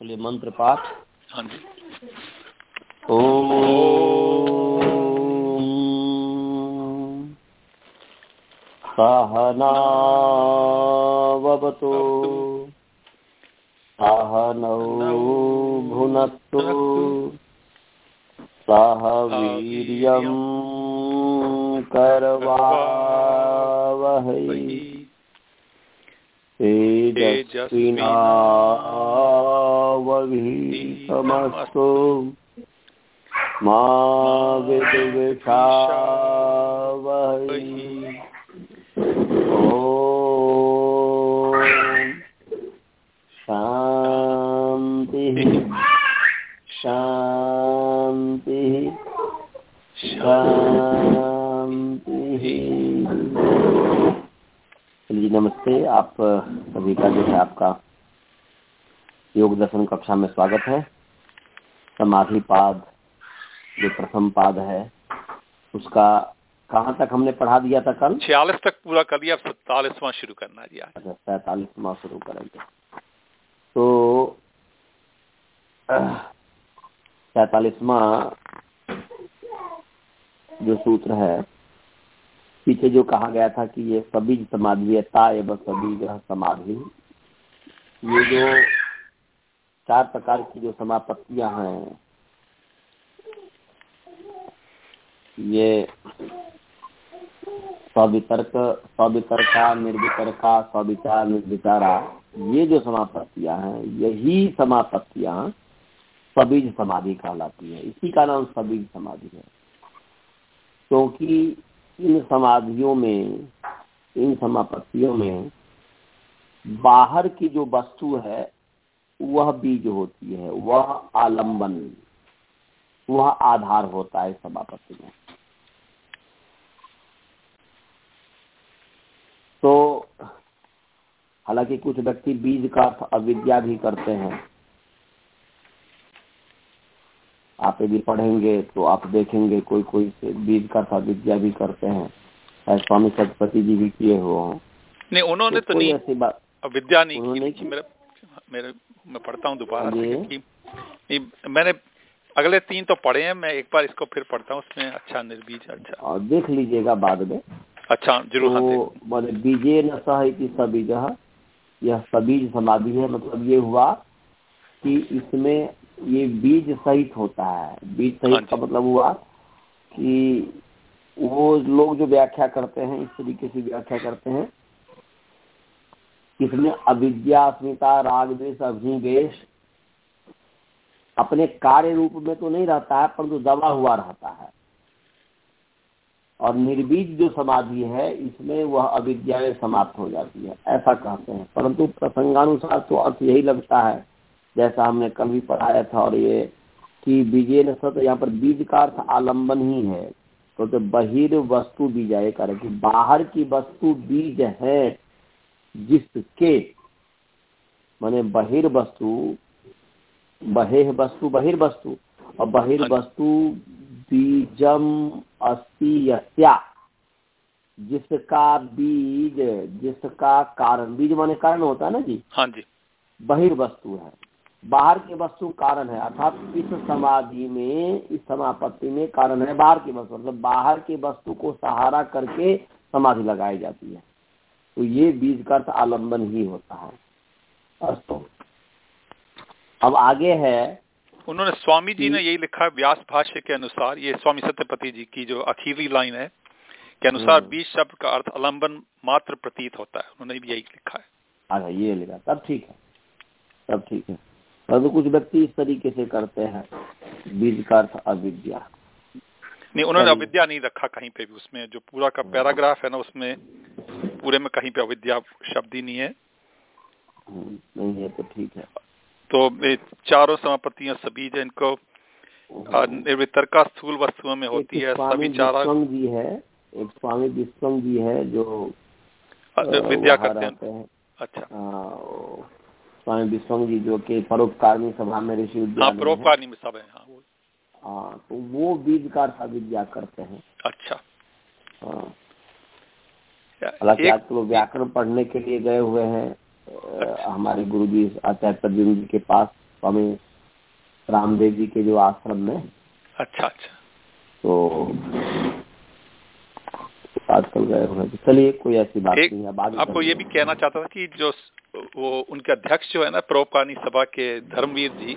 चलिए मंत्र पाठ। हाँ जी। ओ सहनावतु। सहनौ भुनक्तु सह वीर्यं करवावहै। तेजस्विनावधीतमस्तु। मा विद्विषावहै। शान्तिः। शान्तिः। शान्तिः। चलिए नमस्ते। आप सभी का जो है आपका योग दर्शन कक्षा में स्वागत है। समाधि पाद जो प्रथम पाद है उसका कहाँ तक हमने पढ़ा दिया था कल? छियालीस तक पूरा कर दिया सैतालीसवां शुरू करना जी अच्छा सैतालीसवा शुरू करेंगे। तो सैतालीसवा जो सूत्र है पीछे जो कहा गया था कि ये सभी समाधि एवं सभी जो समाधि, ये जो चार प्रकार की जो समापत्तियाँ हैं, ये सवितर्क, सवितर्का, निर्वितर्का सविचार निर्विचारा ये जो समापत्तियाँ हैं, यही समापत्तियाँ सबीज समाधि कहलाती है। इसी का नाम सबीज समाधि है। क्योंकि इन समाधियों में, इन समापत्तियों में, बाहर की जो वस्तु है, वह बीज होती है, वह आलंबन, वह आधार होता है समापत्ति में। तो हालाँकि कुछ व्यक्ति बीज का अविद्या भी करते हैं। आप यदि पढ़ेंगे तो आप देखेंगे कोई कोई से बीज का विद्या भी करते हैं। स्वामी सतपति जी भी किए हुए हों। नहीं उन्होंने तो, कोई नहीं ऐसी बात विद्या नहीं उन्होंने की। मेरे मेरे मैं पढ़ता हूँ दोबारा नहीं, मैंने अगले तीन तो पढ़े हैं मैं एक बार इसको फिर पढ़ता हूँ उसमें अच्छा निर्बीज अच्छा। और देख लीजिएगा बाद में। अच्छा ज़रूर हाँ तो माने बीजे न सह सबीज यह सबीज समाधि है। मतलब ये हुआ कि इसमें ये बीज सहित होता है। बीज हाँ सहित का मतलब हुआ कि वो लोग जो व्याख्या करते हैं इस तरीके से व्याख्या करते हैं इसमें अविद्या अस्मिता राग द्वेष अभिनिवेश अपने कार्य रूप में तो नहीं रहता है परंतु दबा हुआ रहता है। और निर्बीज जो समाधि है इसमें वह अविद्याएँ समाप्त हो जाती है। ऐसा कहते हैं। परंतु प्रसंगानुसार तो अर्थ यही लगता है जैसा हमने कल भी पढ़ाया था और ये कि बीजे न सत यहाँ पर बीज का अर्थ आलंबन ही है। तो, तो बहिर वस्तु बीज है करे कि बाहर की वस्तु बीज है जिसके माने बहिर वस्तु बहे वस्तु बहिर वस्तु और बहिर हाँ वस्तु बीजम अस्ति यस्या जिसका बीज जिसका कारण बीज माने कारण होता है ना जी? हाँ जी। बहिर वस्तु है। बाहर की वस्तु कारण है अर्थात इस समाधि में इस समापत्ति में कारण है बाहर की वस्तु। मतलब बाहर की वस्तु को सहारा करके समाधि लगाई जाती है। तो ये बीज का आलंबन ही होता है। अस्तु। अब आगे है। उन्होंने स्वामी जी ने यही लिखा है व्यास भाष्य के अनुसार ये स्वामी सत्यपति जी की जो अखीरी लाइन है के अनुसार हम्म। बीज शब्द का अर्थ अलंबन मात्र प्रतीत होता है। उन्होंने भी यही लिखा है। अच्छा ये लिखा। तब ठीक है। तब ठीक है। परंतु कुछ व्यक्ति इस तरीके से करते हैं। बीज का अर्थ अविद्या। नहीं उन्होंने अविद्या नहीं रखा कहीं पे भी। उसमें जो पूरा का पैराग्राफ है ना उसमें पूरे में कहीं पे अविद्या शब्द ही नहीं है। हम्म, नहीं है तो ठीक है। तो चारों समापत्तियाँ सभी जो इनको निर्वितरका स्थूल वस्तुओं में होती है सभी चारा जी है एक स्वामी विश्वंग जी है जो विद्या करते हैं। अच्छा। हाँ, स्वामी विश्वंग जी जो कि परोपकारिणी सभा में ऋषि हाँ विद्यालय में सब है हाँ वो। हाँ तो वो बीज का अविद्या करते हैं। अच्छा। हाँ। हालाँकि आजकल वो व्याकरण पढ़ने के लिए गए हुए हैं अ, हमारे गुरु जी आचार्य प्रद्युम्न जी के पास स्वामी रामदेव जी के जो आश्रम में अच्छा अच्छा। तो आजकल गए हुए चलिए कोई ऐसी बात नहीं अब आगे आपको ये भी कहना चाहता था कि जो वो उनके अध्यक्ष जो है ना परोपकारी सभा के धर्मवीर जी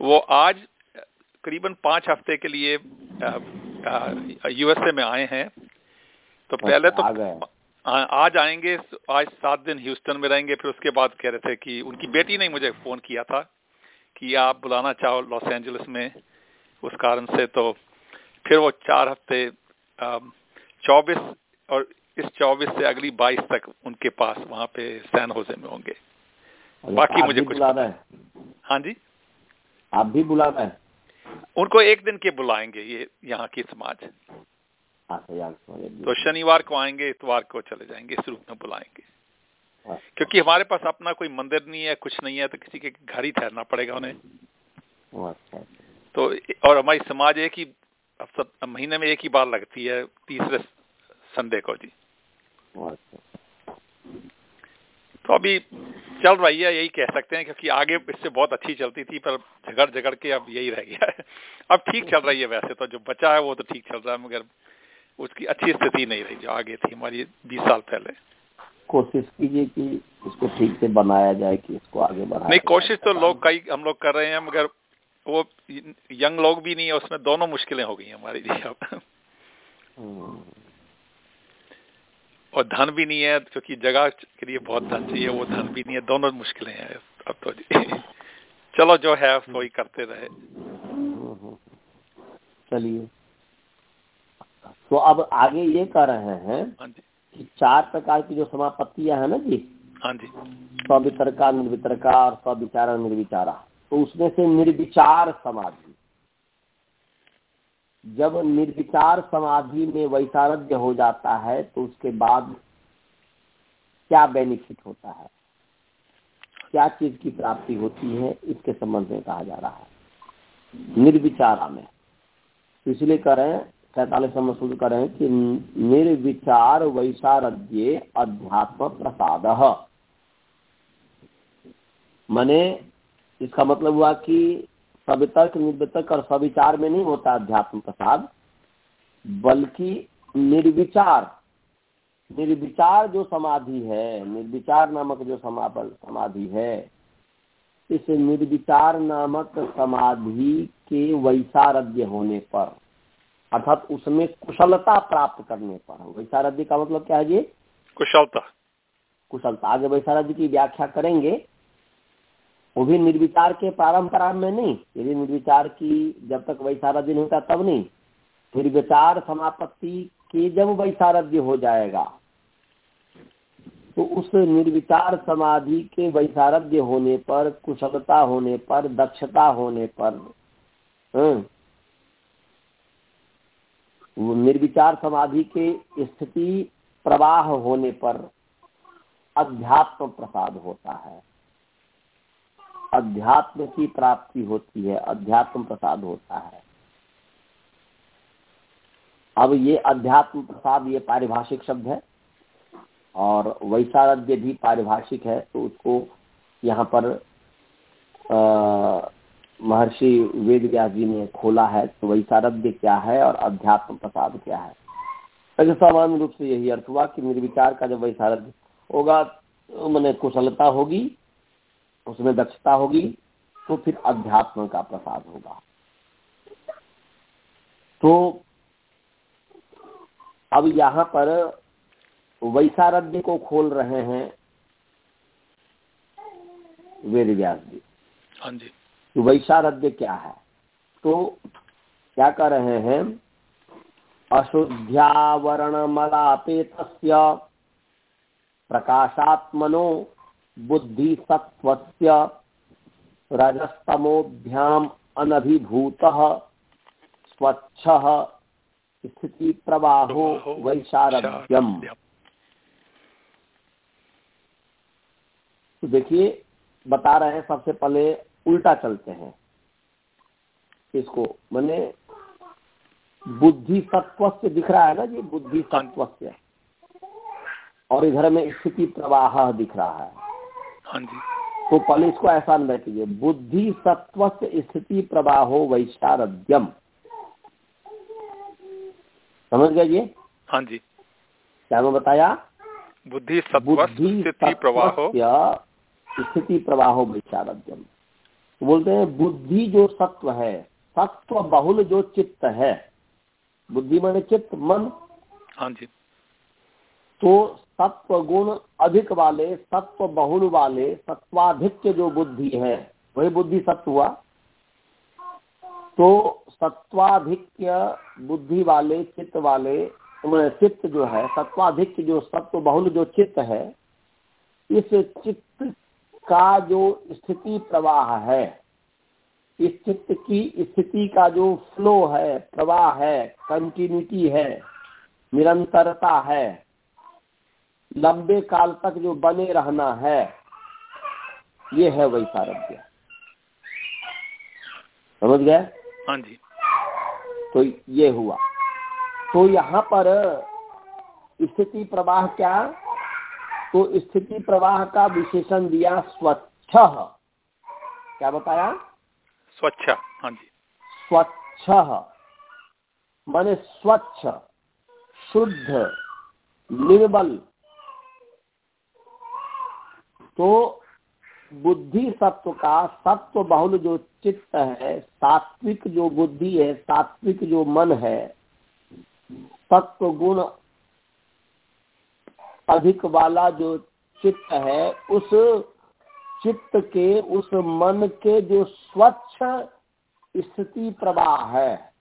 वो आज करीबन पाँच हफ़्ते के लिए यूएसए में आए हैं। तो पहले तो आ आज आएँगे आज सात दिन ह्यूस्टन में रहेंगे फिर उसके बाद कह रहे थे कि उनकी बेटी ने मुझे फ़ोन किया था कि आप बुलाना चाहो लॉस एंजलिस में उस कारण से तो फिर वो चार हफ़्ते चौबीस और इस चौबीस से अगली बाईस तक उनके पास वहाँ पे सैन होजे में होंगे। बाकी मुझे कुछ बुला रहे हैं। हाँ जी। आप भी बुला रहे हैं? उनको एक दिन के बुलाएँगे ये यहाँ की समाज। यार समझ गए। तो शनिवार को आएँगे इतवार को चले जाएँगे इस रूप में बुलाएँगे। हाँ, क्योंकि हमारे पास अपना कोई मंदिर नहीं है कुछ नहीं है तो किसी के घर ही ठहरना पड़ेगा उन्हें। अच्छा। तो और हमारी समाज एक ही हफ्ता- महीने में एक ही बार लगती है तीसरे संडे को जी। तो अभी चल रही है यही कह सकते हैं क्योंकि आगे इससे बहुत अच्छी चलती थी पर झगड़ झगड़ के अब यही रह गया है। अब ठीक चल रही है वैसे तो जो बचा है वो तो ठीक चल रहा है मगर उसकी अच्छी स्थिति नहीं रही जो आगे थी हमारी बीस साल पहले। कोशिश कीजिए कि इसको ठीक से बनाया जाए कि इसको आगे बढ़ाया नहीं कोशिश तो लोग कई हम लोग कर रहे हैं मगर वो यंग लोग भी नहीं है उसमें दोनों मुश्किलें हो गई हमारी जी अब। हम्म, और धन भी नहीं है क्योंकि जगह के लिए बहुत धन चाहिए वो धन भी नहीं है दोनों मुश्किलें हैं अब तो जी। चलो जो है वही करते रहे। हम्म। चलिए। तो अब आगे ये कह रहे हैं हाँ कि चार प्रकार की जो समापत्तियाँ है ना जी? हाँ जी। स्वितरका निर्वितरका और स्विचारा निर्विचारा। तो उसमें से निर्विचार समाधि। जब निर्विचार समाधि में वैसारध्य हो जाता है तो उसके बाद क्या बेनिफिट होता है? क्या चीज़ की प्राप्ति होती है? इसके संबंध में कहा जा रहा है। निर्विचारा में। तो इसलिए हैं, सैतालीस नंबर सूत्र कर कि निर्विचार वैसारध्य अध्यात्म प्रसाद। मने इसका मतलब हुआ कि सवितर्क निर्वितर्क और सविचार में नहीं होता अध्यात्म प्रसाद बल्कि निर्विचार निर्विचार जो समाधि है निर्विचार नामक जो समापन समाधि है इस निर्विचार नामक समाधि के वैसारध्य होने पर अर्थात उसमें कुशलता प्राप्त करने पर वैसारध्य का मतलब क्या है जी? कुशलता। कुशलता। आगे वैसारध्य की व्याख्या करेंगे। वो भी निर्विचार के प्रारंभ में नहीं। यदि निर्विचार की जब तक वैसारध्य नहीं होता तब नहीं। निर्विचार समापत्ति के जब वैसारध्य हो जाएगा तो उस निर्विचार समाधि के वैसारध्य होने पर कुशलता होने पर दक्षता होने पर हम्म, निर्विचार समाधि के स्थिति प्रवाह होने पर अध्यात्म प्रसाद होता है। अध्यात्म की प्राप्ति होती है, अध्यात्म प्रसाद होता है। अब ये अध्यात्म प्रसाद ये पारिभाषिक शब्द है, और वैसारध्य भी पारिभाषिक है तो उसको यहाँ पर महर्षि वेद व्यास जी ने खोला है तो वैसारध्य क्या है और अध्यात्म प्रसाद क्या है। ऐसे सामान्य रूप से यही अर्थ हुआ कि निर्विचार का जब वैसारध्य होगा तो मैंने कुशलता होगी उसमें दक्षता होगी तो फिर अध्यात्म का प्रसाद होगा। तो अब यहाँ पर वैसारध्य को खोल रहे हैं वेद व्यास जी। हाँ जी। वैसारध्य क्या है? तो क्या कर रहे हैं? अशुद्ध्यावरण मलापेत प्रकाशात्मनो बुद्धि सत्वस्य रजस्तमोभ्याम अनभिभूत स्वच्छ स्थिति प्रवाहो वैशारध्यम तो देखिए बता रहे हैं सबसे पहले उल्टा चलते हैं। इसको मैंने बुद्धि सत्व से दिख रहा है ना जी? बुद्धि सत्व से और इधर में स्थिति प्रवाह दिख रहा है। हाँ जी। तो पहले इसको ऐसा अंदर कीजिए बुद्धि सत्व स्थिति प्रवाहो वैशारद्यम। समझ गए ये हाँ जी। क्या मैं बताया? बुद्धि स्थिति प्रवाह। स्थिति प्रवाहो वैशारद्यम। तो बोलते हैं बुद्धि जो सत्व है सत्व बहुल जो चित्त है। बुद्धि मन चित्त मन। हाँ जी। तो सत्व गुण अधिक वाले, सत्व बहुल वाले, सत्वाधिक्य जो बुद्धि है, वही बुद्धि सत्व हुआ? तो सत्वाधिक्य बुद्धि वाले, चित्त वाले चित्त जो है, सत्वाधिक्य जो सत्व बहुल जो चित्त है, इस चित्त का जो स्थिति प्रवाह है, इस चित्त की स्थिति का जो फ्लो है, प्रवाह है कंटिन्यूटी है, निरंतरता है लंबे काल तक जो बने रहना है ये है वैसारभ्य। समझ गए? हाँ जी। तो ये हुआ। तो यहाँ पर स्थिति प्रवाह क्या? तो स्थिति प्रवाह का विशेषण दिया स्वच्छ। क्या बताया? स्वच्छ हाँ जी। स्वच्छ। माने स्वच्छ शुद्ध निर्बल तो बुद्धि सत्व का सत्व बहुल जो चित्त है, सात्विक जो बुद्धि है, सात्विक जो मन है, सत्व गुण अधिक वाला जो चित्त है, उस चित्त के, उस मन के जो स्वच्छ स्थिति प्रवाह है,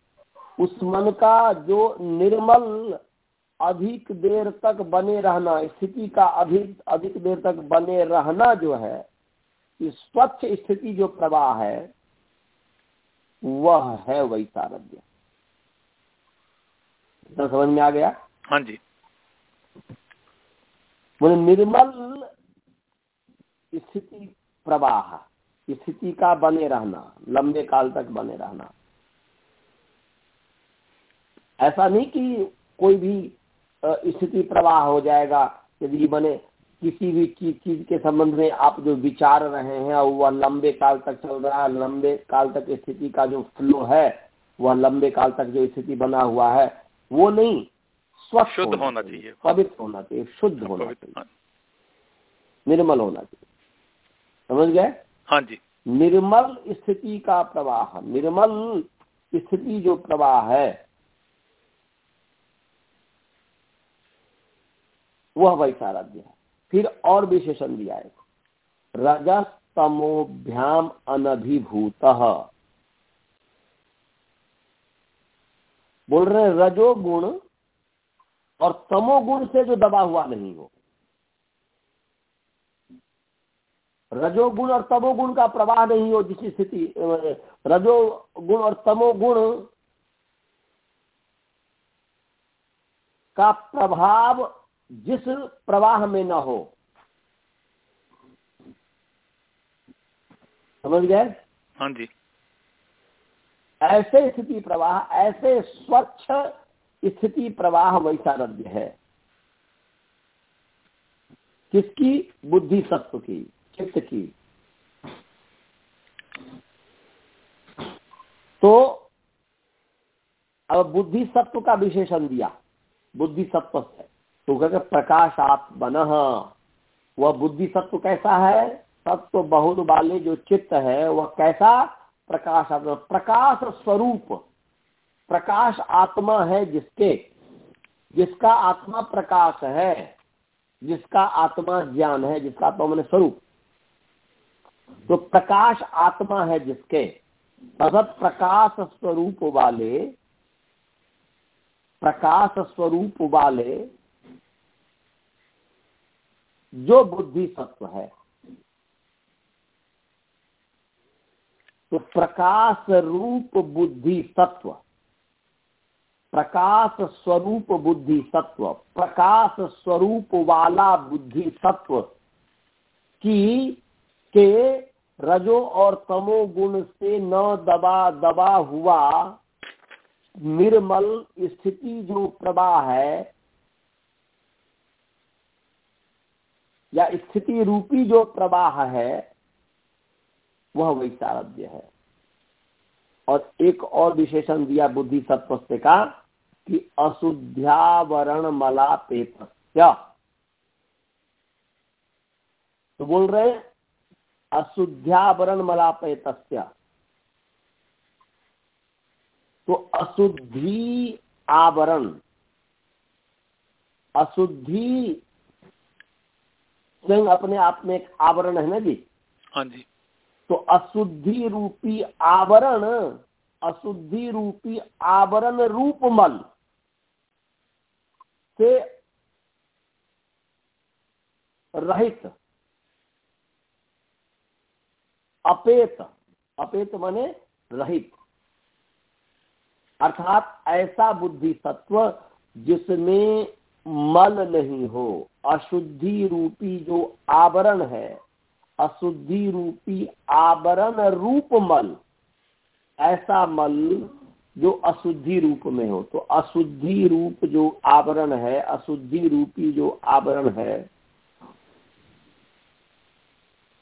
उस मन का जो निर्मल अधिक देर तक बने रहना स्थिति का अधिक अधिक देर तक बने रहना जो है स्वच्छ स्थिति जो प्रवाह है वह है वैसारध्य। इतना समझ में आ गया? हाँ जी। बोले निर्मल स्थिति प्रवाह स्थिति का बने रहना लंबे काल तक बने रहना। ऐसा नहीं कि कोई भी स्थिति प्रवाह हो जाएगा। यदि बने किसी भी चीज़ चीज़ के संबंध में आप जो विचार रहे हैं और वह लंबे काल तक चल रहा है लंबे काल तक स्थिति का जो फ्लो है वह लंबे काल तक जो स्थिति बना हुआ है वो नहीं स्वच्छ शुद्ध होना चाहिए पवित्र होना चाहिए शुद्ध होना चाहिए। हाँ। निर्मल होना चाहिए। समझ गए? हाँ जी। निर्मल स्थिति का प्रवाह निर्मल स्थिति जो प्रवाह है वह वैसाराध्य है। फिर और विशेषण दिया है। रजस्तमोभ्याम अनभिभूत। बोल रहे रजोगुण और तमोगुण से जो दबा हुआ नहीं हो। रजोगुण और तमोगुण का प्रवाह नहीं हो, जिस स्थिति, रजोगुण और तमोगुण का प्रभाव जिस प्रवाह में न हो। समझ गए? हाँ जी। ऐसे स्थिति प्रवाह ऐसे स्वच्छ स्थिति प्रवाह वैसारध्य है। किसकी? बुद्धि सत्व की चित्त की। तो अब बुद्धि सत्व का विशेषण दिया। बुद्धि सत्व से तो कहते प्रकाशात्मन वह बुद्धि सत्व कैसा है? सत्व बहुत वाले जो चित्त है, वह कैसा? प्रकाश आत्मा। प्रकाश स्वरूप। प्रकाश आत्मा है जिसके, जिसका आत्मा प्रकाश है, जिसका आत्मा ज्ञान है, जिसका आत्मा मैंने स्वरूप। तो प्रकाश आत्मा है जिसके तदत प्रकाश स्वरूप वाले प्रकाश स्वरूप वाले जो बुद्धि सत्व है। तो प्रकाश रूप बुद्धि सत्व, प्रकाश स्वरूप बुद्धि सत्व, प्रकाश स्वरूप वाला बुद्धि सत्व की के रजो और तमो गुण से न दबा दबा हुआ निर्मल स्थिति जो प्रवाह है या स्थिति रूपी जो प्रवाह है, वह वैशारद्य है। और एक और विशेषण दिया बुद्धि सत्व का कि अशुद्ध्यावरण मला मलापेत तो बोल रहे अशुद्ध्यावरण मला मलापेत तो अशुद्धि आवरण, अशुद्धि स्वयं अपने आप में एक आवरण है ना जी? हाँ जी। तो अशुद्धि रूपी आवरण अशुद्धि रूपी आवरण रूप मल से रहित अपेत अपेत माने रहित। अर्थात ऐसा बुद्धि तत्व जिसमें मल नहीं हो। अशुद्धि रूपी जो आवरण है, अशुद्धि रूपी आवरण रूप मल, ऐसा मल जो अशुद्धि रूप में हो। तो अशुद्धि रूप जो आवरण है, अशुद्धि रूपी जो आवरण है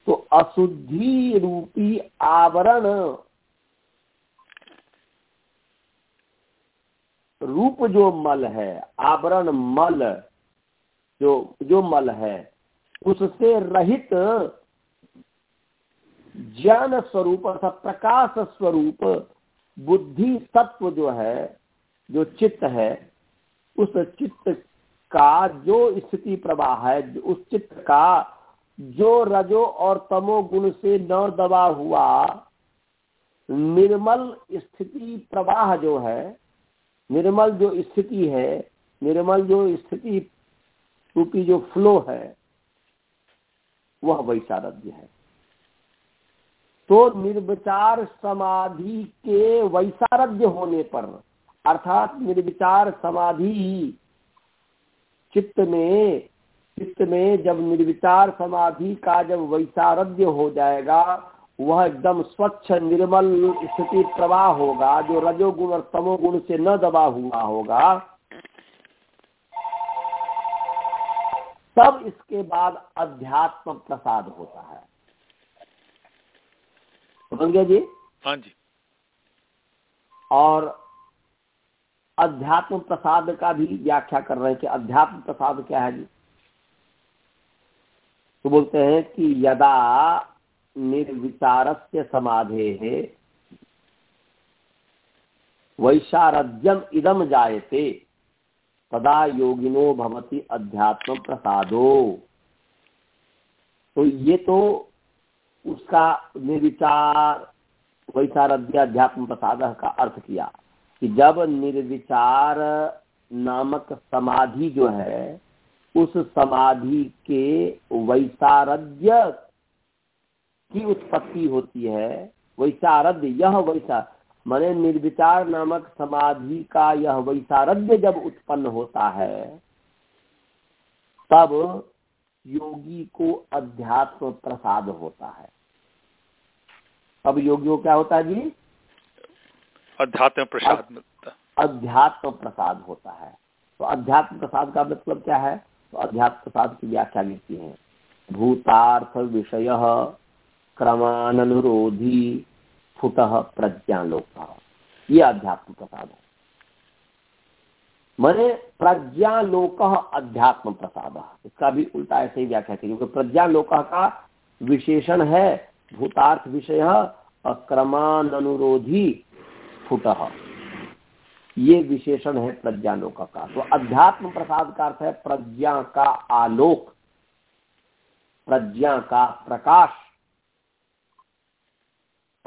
तो अशुद्धि रूपी आवरण रूप जो मल है, आवरण मल, जो जो मल है, उससे रहित ज्ञान स्वरूप अर्थात प्रकाश स्वरूप, बुद्धि तत्व जो है, जो चित्त है, उस चित्त का जो स्थिति प्रवाह है, उस चित्त का जो रजो और तमो गुण से न दबा हुआ निर्मल स्थिति प्रवाह जो है निर्मल जो स्थिति है, निर्मल जो स्थिति रूपी जो फ्लो है, वह वैशारद्य है। तो निर्विचार समाधि के वैसारध्य होने पर, अर्थात निर्विचार समाधि चित्त में चित्त में जब निर्विचार समाधि का जब वैसारध्य हो जाएगा वह एकदम स्वच्छ निर्मल स्थिति प्रवाह होगा जो रजोगुण और तमोगुण से न दबा हुआ होगा। तब इसके बाद अध्यात्म प्रसाद होता है। समझ गया जी? हाँ जी। और अध्यात्म प्रसाद का भी व्याख्या कर रहे हैं कि अध्यात्म प्रसाद क्या है जी? तो बोलते हैं कि यदा निर्विचार से समाधे है वैशारद्यम इदम जायते। तदा योगिनो भवती अध्यात्म प्रसादो तो ये तो उसका निर्विचार वैसारध्य अध्यात्म प्रसाद का अर्थ किया कि जब निर्विचार नामक समाधि जो है, उस समाधि के वैसारध्य की उत्पत्ति होती है वैसारध्य यह वैसा मैंने निर्विचार नामक समाधि का यह वैसारध्य जब उत्पन्न होता है तब योगी को अध्यात्म प्रसाद होता है। अब योगी को क्या होता है जी? अध्यात्म प्रसाद अध्यात्म प्रसाद होता है। तो अध्यात्म प्रसाद का मतलब क्या है? तो अध्यात्म प्रसाद की व्याख्या लिखती है। भूतार्थ विषय क्रमानुरोधी फुट प्रज्ञालोक। ये अध्यात्म प्रसाद है। मैंने प्रज्ञालोक अध्यात्म प्रसाद इसका भी उल्टा ऐसे ही व्याख्या की क्योंकि प्रज्ञालोक का विशेषण है, भूतार्थ विषय अक्रमानुरोधी फुट ये विशेषण है प्रज्ञालोक का। तो अध्यात्म प्रसाद का अर्थ है प्रज्ञा का आलोक, प्रज्ञा का प्रकाश।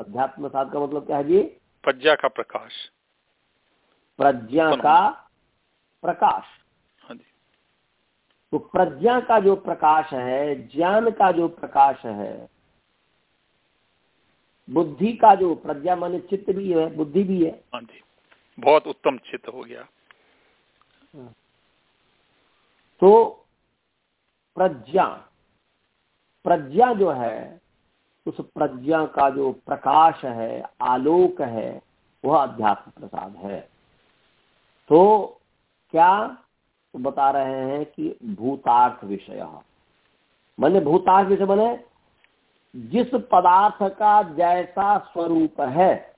अध्यात्म प्रसाद का मतलब क्या है जी? प्रज्ञा का प्रकाश। प्रज्ञा का प्रकाश। हाँ तो प्रज्ञा का जो प्रकाश है ज्ञान का जो प्रकाश है बुद्धि का जो प्रज्ञा माने चित्त भी है बुद्धि भी है। हाँ जी। बहुत उत्तम चित्त हो गया। तो प्रज्ञा प्रज्ञा जो है उस प्रज्ञा का जो प्रकाश है, आलोक है, वह अध्यात्म प्रसाद है। तो क्या तो बता रहे हैं कि भूतार्थ विषय। मैंने भूतार्थ विषय बने जिस पदार्थ का जैसा स्वरूप है,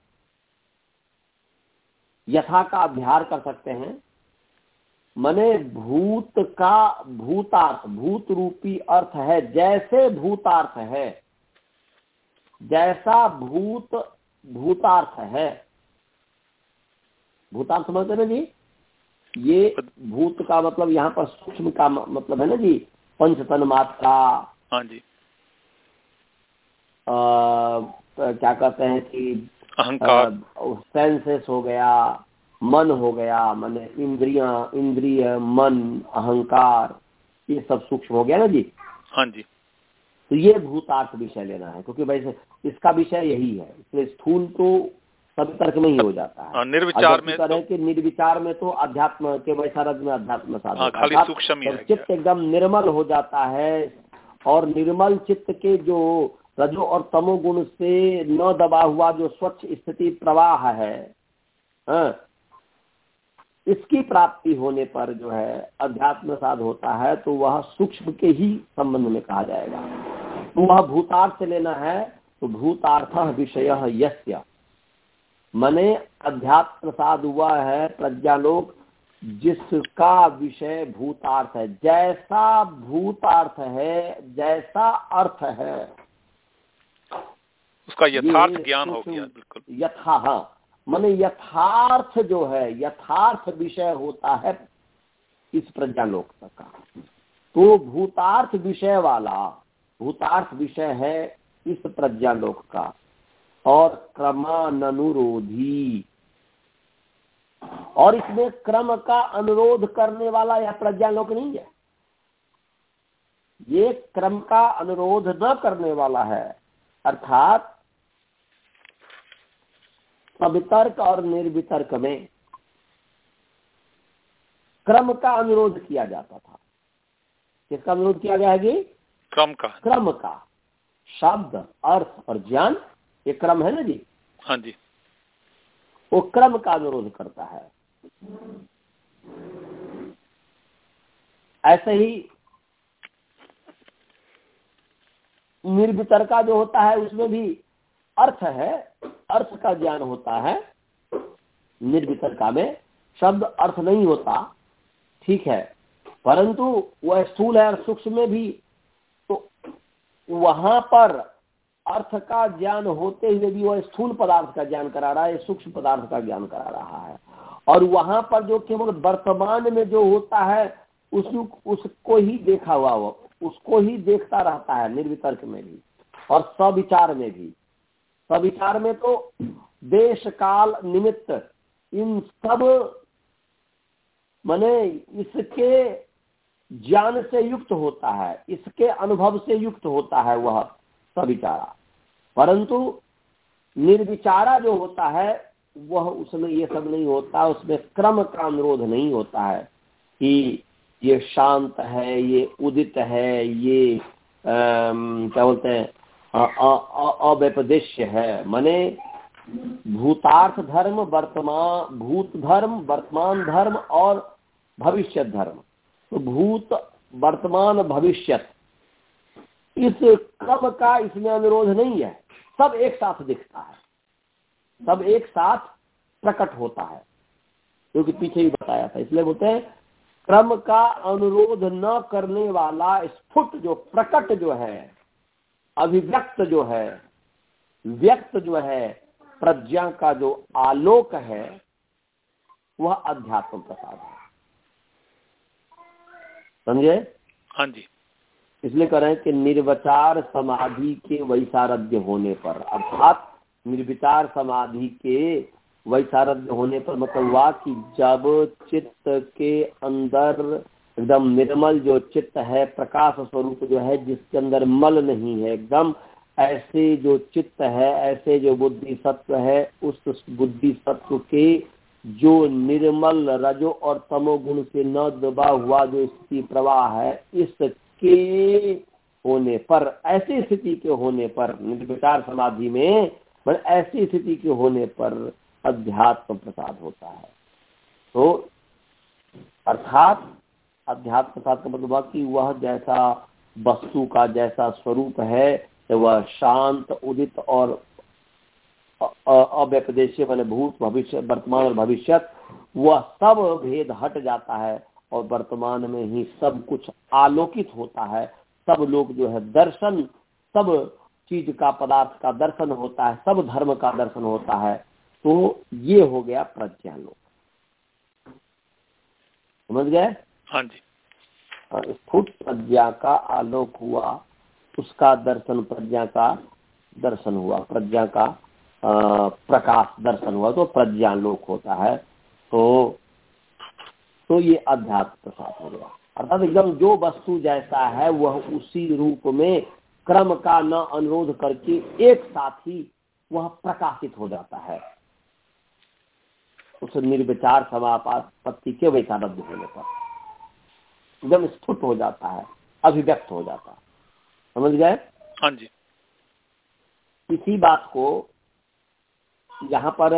यथा का अध्यार कर सकते हैं। मने भूत का, भूतार्थ, भूत रूपी अर्थ है, जैसे भूतार्थ है जैसा भूत भूतार्थ है। भूतार्थ समझते ना जी? ये भूत का मतलब यहाँ पर सूक्ष्म का मतलब है ना जी? पंचतन मात्रा हाँ जी। आ, क्या कहते हैं कि अहंकार। सेंसेस हो गया मन हो गया मन इंद्रिया इंद्रिय मन अहंकार ये सब सूक्ष्म हो गया ना जी? हाँ जी। तो ये भूतार्थ विषय लेना है क्योंकि वैसे इसका विषय यही है। इसलिए स्थूल तो सब तर्क में ही हो जाता है। हाँ, निर्विचार में तो, कि निर्विचार में तो अध्यात्म के वैसारद में अध्यात्म हाँ, खाली सूक्ष्म चित्त एकदम निर्मल हो जाता है और निर्मल चित्त के जो रजो और तमो गुण से न दबा हुआ जो स्वच्छ स्थिति प्रवाह है हाँ, इसकी प्राप्ति होने पर जो है अध्यात्म साध होता है तो वह सूक्ष्म के ही संबंध में कहा जाएगा। वह भूतार्थ से लेना है तो भूतार्थ विषय यस्य। मने अध्यात्म साध हुआ है प्रज्ञालोक जिसका विषय भूतार्थ है। जैसा भूतार्थ है जैसा अर्थ है। उसका यथार्थ ज्ञान हो गया बिल्कुल। यथा हाँ। मन यथार्थ जो है यथार्थ विषय होता है इस प्रज्ञालोक का। तो भूतार्थ विषय वाला भूतार्थ विषय है इस प्रज्ञालोक का और क्रमानुरोधी। और इसमें क्रम का अनुरोध करने वाला यह प्रज्ञालोक नहीं है। ये क्रम का अनुरोध न करने वाला है। अर्थात सवितर्क और निर्वितर्क में क्रम का अनुरोध किया जाता था। किसका अनुरोध किया गया है क्रम का क्रम का। शब्द अर्थ और ज्ञान ये क्रम है ना जी? हाँ जी। वो क्रम का अनुरोध करता है। ऐसे ही निर्वितर का जो होता है उसमें भी अर्थ है अर्थ का ज्ञान होता है। निर्वितरका में शब्द अर्थ नहीं होता ठीक है। परंतु वह स्थूल है और सूक्ष्म में भी वहाँ पर अर्थ का ज्ञान होते हुए भी वह स्थूल पदार्थ का ज्ञान करा रहा है, सूक्ष्म पदार्थ का ज्ञान करा रहा है। और वहाँ पर जो केवल वर्तमान में जो होता है उस उसको ही देखा हुआ वो उसको ही देखता रहता है निर्वितर्क में भी और सविचार में भी। सविचार में तो देश काल निमित्त इन सब, माने इसके ज्ञान से युक्त होता है, इसके अनुभव से युक्त होता है वह सविचारा। परंतु निर्विचारा जो होता है, वह उसमें ये सब नहीं होता, उसमें क्रम का अनुरोध नहीं होता है कि ये शांत है, ये उदित है, ये क्या बोलते हैं अव्यपदेश्य है। मने भूतार्थ धर्म, वर्तमान, भूत धर्म, वर्तमान धर्म और भविष्य धर्म। तो भूत वर्तमान भविष्य इस क्रम का इसमें अनुरोध नहीं है। सब एक साथ दिखता है। सब एक साथ प्रकट होता है। क्योंकि पीछे ही बताया था, इसलिए बोलते हैं, क्रम का अनुरोध न करने वाला स्फुट जो प्रकट जो है, अभिव्यक्त जो है, व्यक्त जो है, प्रज्ञा का जो आलोक है, वह अध्यात्म प्रसाद है। समझे? हाँ जी। इसलिए कह रहे हैं कि निर्वचार समाधि के वैसारध्य होने पर अर्थात निर्विचार समाधि के वैसारध्य होने पर मतलब हुआ कि जब चित्त के अंदर एकदम निर्मल जो चित्त है प्रकाश स्वरूप जो है जिसके अंदर मल नहीं है एकदम ऐसे जो चित्त है ऐसे जो बुद्धि सत्व है उस बुद्धि सत्व के जो निर्मल रजो और तमोगुण से न दबा हुआ जो स्थिति प्रवाह है, इसके होने पर, ऐसी स्थिति के होने पर निर्विचार समाधि में ऐसी स्थिति के होने पर अध्यात्म प्रसाद होता है। तो अर्थात अध्यात्म प्रसाद का मतलब कि वह जैसा वस्तु का जैसा स्वरूप है, वह शांत, उदित और अव्यपदेशीय मैंने भूत भविष्य वर्तमान और भविष्य वह सब भेद हट जाता है और वर्तमान में ही सब कुछ आलोकित होता है। सब लोग जो है दर्शन सब चीज़ का पदार्थ का दर्शन होता है सब धर्म का दर्शन होता है। तो ये हो गया प्रज्ञा लोक समझ गए? हाँ जी। स्फुट प्रज्ञा का आलोक हुआ उसका दर्शन प्रज्ञा का दर्शन हुआ प्रज्ञा का प्रकाश दर्शन हुआ तो प्रज्ञा लोक होता है। तो तो ये अध्यात्म प्रसाद हो गया। अर्थात एकदम जो वस्तु जैसा है वह उसी रूप में क्रम का न अनुरोध करके एक साथ ही वह प्रकाशित हो जाता है। उस निर्विचार समापत्ति के वैचारब्ध होने पर एकदम स्फुट हो जाता है अभिव्यक्त हो जाता है। समझ गए? हाँ जी। इसी बात को यहाँ पर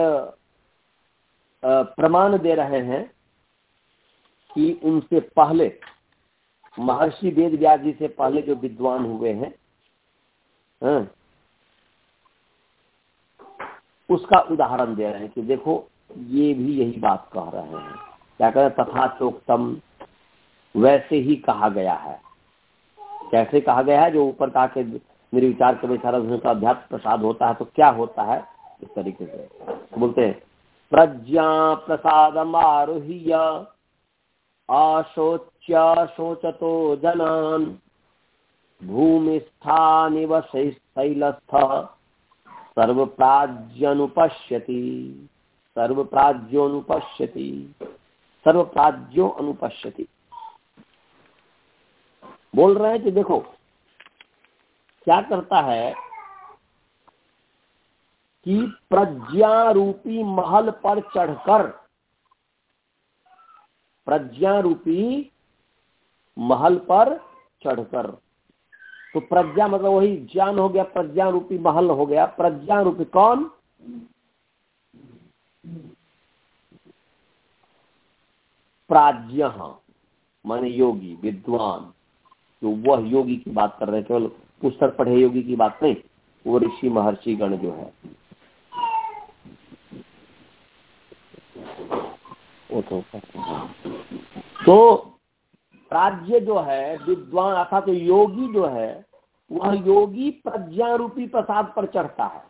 प्रमाण दे रहे हैं कि उनसे पहले महर्षि वेद व्यास जी से पहले जो विद्वान हुए हैं हाँ, उसका उदाहरण दे रहे हैं कि देखो ये भी यही बात कह रहे हैं। क्या कह रहे तथा चोक्तम वैसे ही कहा गया है। कैसे कहा गया है? जो ऊपर कहा के मेरे विचार के विचार का अध्यात्म प्रसाद होता है तो क्या होता है? इस तरीके से। तो बोलते हैं प्रज्ञा प्रसाद आरोह्य अशोच्य शोचतो जनान, भूमिस्थानिव शैलस्थ, सर्वप्राज्यनुपश्यति सर्वप्राज्योनुपश्यति सर्वप्राज्यो अनुपश्यति बोल रहे हैं कि देखो, क्या करता है कि प्रज्ञा रूपी महल पर चढ़कर प्रज्ञा रूपी महल पर चढ़कर। तो प्रज्ञा मतलब वही ज्ञान हो गया प्रज्ञा रूपी महल हो गया। प्रज्ञा रूपी कौन? प्राज्ञ माने योगी, विद्वान। तो वह योगी की बात कर रहे हैं, केवल पुस्तक पढ़े योगी की बात नहीं, वो ऋषि महर्षि गण जो है। तो तो प्राज्य जो है विद्वान अर्थात तो योगी जो है वह योगी प्रज्ञा रूपी प्रसाद पर चढ़ता है।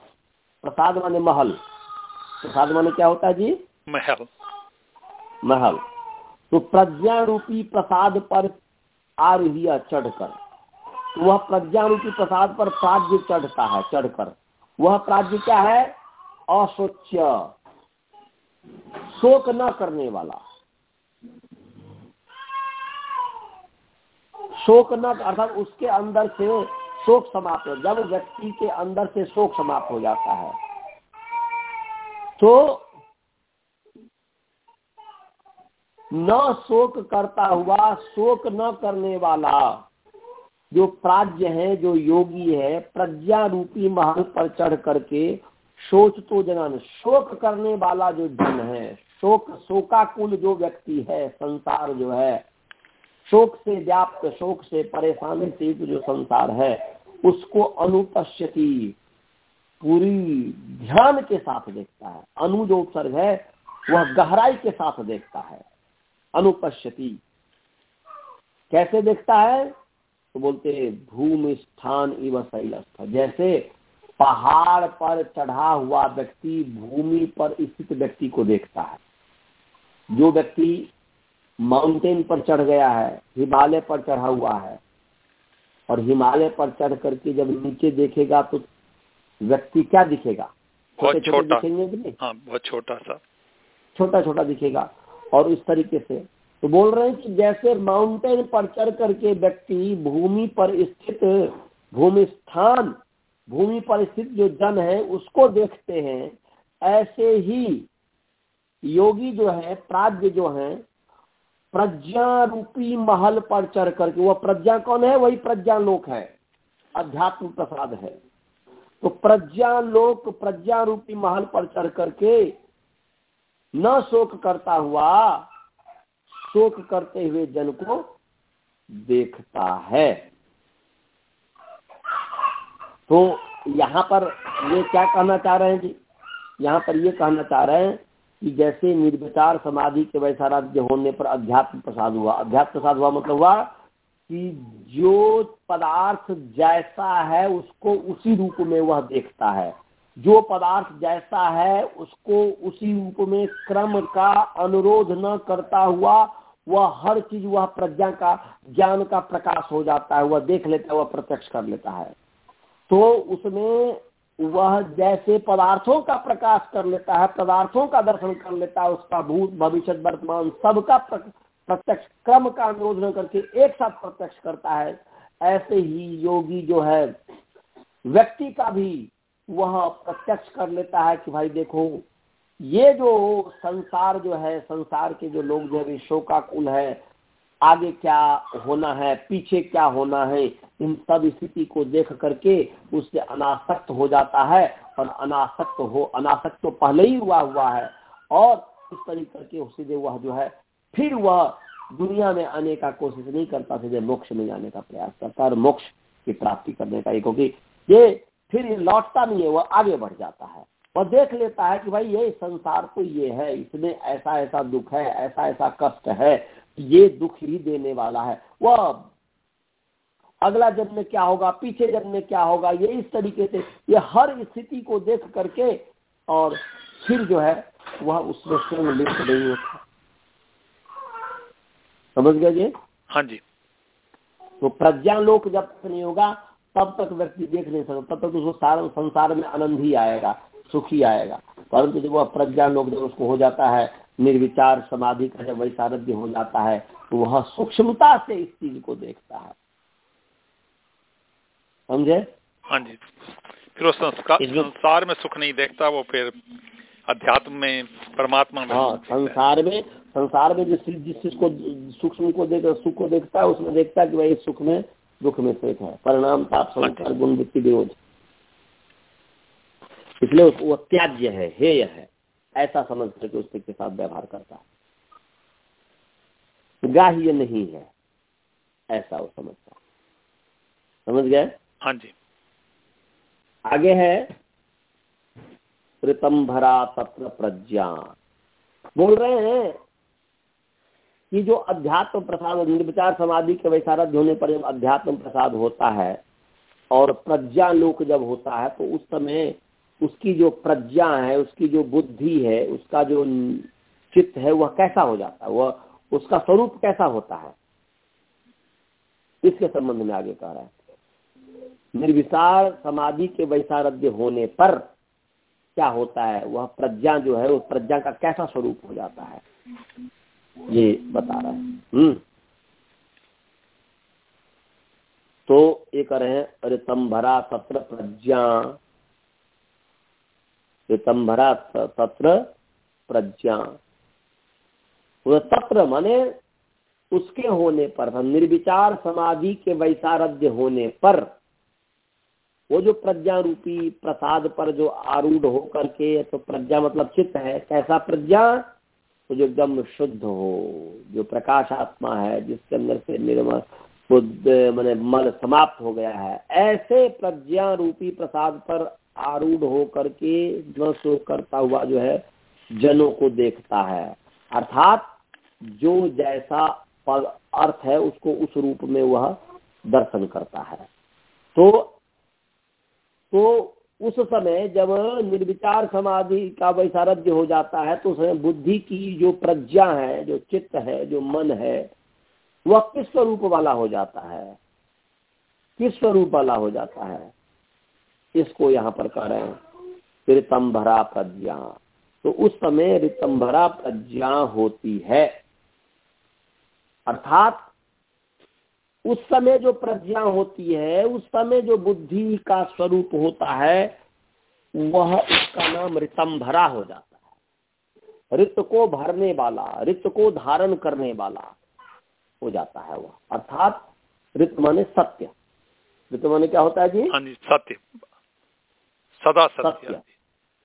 प्रसाद माने महल। प्रसाद माने क्या होता है जी? महल। महल। तो प्रज्ञा रूपी प्रसाद पर आरोहिया चढ़कर तो वह प्रज्ञा रूपी प्रसाद पर प्राज्य चढ़ता है चढ़कर। वह प्राज्य क्या है? असोच्य। शोक न करने वाला। शोक न, अर्थात उसके अंदर से शोक समाप्त हो, जब व्यक्ति के अंदर से शोक समाप्त हो जाता है तो न शोक करता हुआ, शोक न करने वाला, जो प्राज्य है, जो योगी है प्रज्ञा रूपी महल पर चढ़ करके सोच तो जनन। शोक करने वाला जो जन है, शोक, शोकाकुल जो व्यक्ति है, संसार जो है, शोक से व्याप्त, शोक से परेशानी से जो संसार है, उसको अनुपस्यति पूरी ध्यान के साथ देखता है। अनु जो उपसर्ग है, वह गहराई के साथ देखता है। अनुपस्यति कैसे देखता है? तो बोलते भूमि, स्थान, इव, शैलस्थ। जैसे पहाड़ पर चढ़ा हुआ व्यक्ति भूमि पर स्थित व्यक्ति को देखता है। जो व्यक्ति माउंटेन पर चढ़ गया है हिमालय पर चढ़ा हुआ है और हिमालय पर चढ़ करके जब नीचे देखेगा तो व्यक्ति क्या दिखेगा? छोटे छोटे। दिखेंगे हाँ बहुत छोटा सा। छोटा छोटा दिखेगा। और इस तरीके से तो बोल रहे हैं कि जैसे माउंटेन पर चढ़ करके व्यक्ति भूमि पर स्थित भूमि स्थान भूमि पर स्थित जो जन है, उसको देखते हैं। ऐसे ही योगी जो है, प्राज्ञ जो है प्रज्ञा रूपी महल पर चढ़ करके वह प्रज्ञा कौन है? वही प्रज्ञा लोक है। अध्यात्म प्रसाद है। तो प्रज्ञा लोक प्रज्ञा रूपी महल पर चढ़ करके न शोक करता हुआ, शोक करते हुए जन को देखता है। तो यहाँ पर ये क्या कहना चाह रहे हैं जी? यहाँ पर ये कहना चाह रहे हैं कि जैसे निर्विचार समाधि के वैसाराध्य होने पर अध्यात्म प्रसाद हुआ। अध्यात्म प्रसाद हुआ मतलब हुआ कि जो पदार्थ जैसा है, उसको उसी रूप में वह देखता है। जो पदार्थ जैसा है, उसको उसी रूप में क्रम का अनुरोध न करता हुआ वह हर चीज़, वह प्रज्ञा का, ज्ञान का प्रकाश हो जाता है। वह देख लेता है, वह प्रत्यक्ष कर लेता है। तो उसमें वह जैसे पदार्थों का प्रकाश कर लेता है, पदार्थों का दर्शन कर लेता है, उसका भूत, भविष्य, वर्तमान सबका प्रत्यक्ष, क्रम का अनुरोध करके एक साथ प्रत्यक्ष करता है। ऐसे ही योगी जो है, व्यक्ति का भी वह प्रत्यक्ष कर लेता है कि भाई देखो, ये जो संसार जो है, संसार के जो लोग जो है शोका कुल है आगे क्या होना है, पीछे क्या होना है, इन सब स्थिति को देख करके उससे अनासक्त हो जाता है और अनासक्त हो, अनासक्त तो पहले ही हुआ हुआ है। और इस तरीके के सीधे वह जो है, फिर वह दुनिया में आने का कोशिश नहीं करता, सीधे मोक्ष में जाने का प्रयास करता और मोक्ष की प्राप्ति करने का क्योंकि ये फिर लौटता नहीं है, वह आगे बढ़ जाता है। वह देख लेता है कि भाई, ये संसार तो ये है, इसमें ऐसा ऐसा दुख है ऐसा ऐसा कष्ट है ये दुख ही देने वाला है। वह अगला जन्म में क्या होगा पीछे जन्म में क्या होगा ये इस तरीके से ये हर स्थिति को देख करके और फिर जो है वह उसमें स्वयं लिप्त नहीं होता। समझ गए जी? हाँ जी। तो प्रज्ञा लोक जब तक नहीं होगा तब तक व्यक्ति देख नहीं सकता तब तक उसको सारा संसार में आनंद ही आएगा सुखी आएगा। परंतु जब वह प्रज्ञा लोग जब उसको हो जाता है निर्विचार समाधि का जब वैसारध्य हो जाता है तो वह सूक्ष्मता से इस चीज़ को देखता है। समझे? हाँ जी। फिर वो संस्कार संसार में सुख नहीं देखता वो फिर अध्यात्म में परमात्मा में हाँ संसार में संसार में जिस जिस चीज़ को सूक्ष्म को देख सुख को देखता है उसमें देखता है कि भाई सुख में दुख में श्वेत है। परिणाम ताप संस्कार गुण वृत्ति विरोध। इसलिए वो त्याज्य है हेय है। ऐसा समझ करके उसके के साथ व्यवहार करता है। ग्राह्य नहीं है ऐसा वो समझता समझ गए? हाँ जी। आगे है भरा तत्र प्रज्ञा। बोल रहे हैं कि जो अध्यात्म प्रसाद निर्विचार समाधि के वैसारध्य होने पर जब अध्यात्म प्रसाद होता है और प्रज्ञा लोक जब होता है तो उस समय उसकी जो प्रज्ञा है, उसकी जो बुद्धि है, उसका जो चित्त है, वह कैसा हो जाता है? वह उसका स्वरूप कैसा होता है? इसके संबंध में आगे कह रहा है। निर्विचार समाधि के वैसारध्य होने पर क्या होता है? वह प्रज्ञा जो है, उस प्रज्ञा का कैसा स्वरूप हो जाता है? ये बता रहा है। हम्म। तो ये कह रहे हैं, अरे तम्भरा तत्र प्रज्ञा। तम्भरा तत्र प्रज्ञा। तत्र माने उसके होने पर निर्विचार समाधि के वैसारध्य होने पर, वो जो प्रज्ञा रूपी प्रसाद पर जो आरूढ़ हो करके तो प्रज्ञा मतलब चित्त है। कैसा प्रज्ञा? तो जो एकदम शुद्ध हो, जो प्रकाश आत्मा है, जिसके अंदर से निर्मल बुद्ध मैंने मल समाप्त हो गया है। ऐसे प्रज्ञा रूपी प्रसाद पर आरूढ़ होकर के सो करता हुआ जो है, जनों को देखता है। अर्थात, जो जैसा अर्थ है, उसको उस रूप में वह दर्शन करता है। तो तो उस समय जब निर्विचार समाधि का वैसारध्य हो जाता है तो उसमें बुद्धि की जो प्रज्ञा है, जो चित्त है, जो मन है, वह किस स्वरूप वाला हो जाता है? किस स्वरूप वाला हो जाता है? इसको यहाँ पर कह रहे हैं? ऋतंभरा प्रज्ञा। तो उस समय ऋतंभरा प्रज्ञा होती है। अर्थात उस समय जो प्रज्ञा होती है, उस समय जो बुद्धि का स्वरूप होता है, वह उसका नाम रितंभरा हो जाता है। रित को भरने वाला, रित को धारण करने वाला हो जाता है वह। अर्थात रित माने सत्य। रित माने क्या होता है हाँ जी, सत्य। सदा सत्य।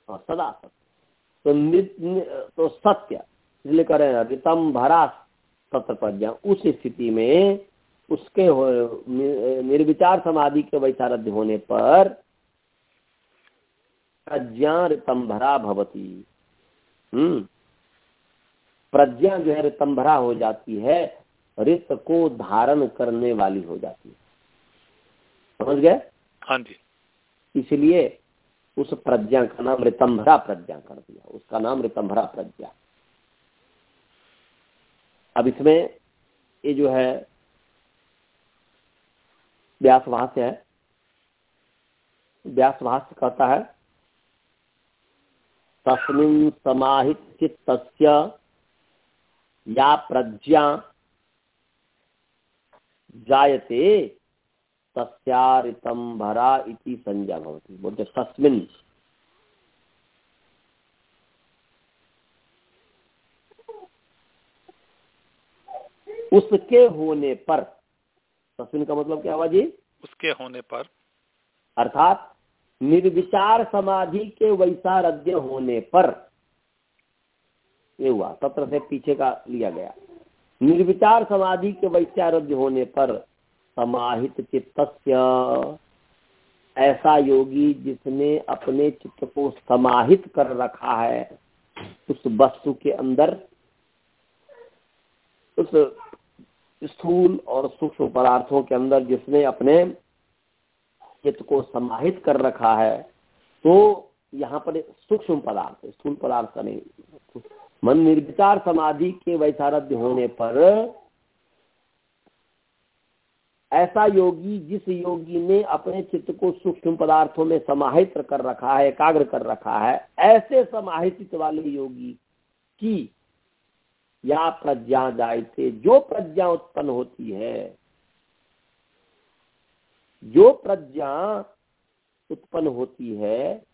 हाँ सदा सत्य। तो तो सत्य इसलिए कह रहे हैं रितम भरा सत्य प्रज्ञा उस स्थिति में उसके निर्विचार समाधि के वैसारध्य होने पर प्रज्ञा रितंभरा भवती। हम्म। प्रज्ञा जो है रितंभरा हो जाती है रित को धारण करने वाली हो जाती है। समझ गए? हाँ जी। इसलिए उस प्रज्ञा का नाम रितंभरा प्रज्ञा कर दिया। उसका नाम रितंभरा प्रज्ञा। अब इसमें ये जो है, व्यास भाष्य है। व्यास भाष्य कहता है, तस्मिन समाहित चित्त या प्रज्ञा जायते तस्यारितंभरा इति संज्ञा भवती। बोलते तस्मिन। उसके होने पर तस्मिन का मतलब क्या हुआ जी? उसके होने पर। अर्थात निर्विचार समाधि के वैसारध्य होने पर ये हुआ सत्र से पीछे का लिया गया। निर्विचार समाधि के वैचारध्य होने पर समाहित चित्त ऐसा योगी जिसने अपने चित्त को समाहित कर रखा है, उस वस्तु के अंदर, उस स्थूल और सूक्ष्म पदार्थों के अंदर जिसने अपने चित्त को समाहित कर रखा है तो यहाँ पर सूक्ष्म पदार्थ, स्थूल पदार्थ का नहीं, मन निर्विचार समाधि के वैसारध्य होने पर ऐसा योगी जिस योगी ने अपने चित्त को सूक्ष्म पदार्थों में समाहित कर रखा है, एकाग्र कर रखा है, ऐसे समाहित वाले योगी की या प्रज्ञा जायते जो प्रज्ञा उत्पन्न होती है, जो प्रज्ञा उत्पन्न होती है,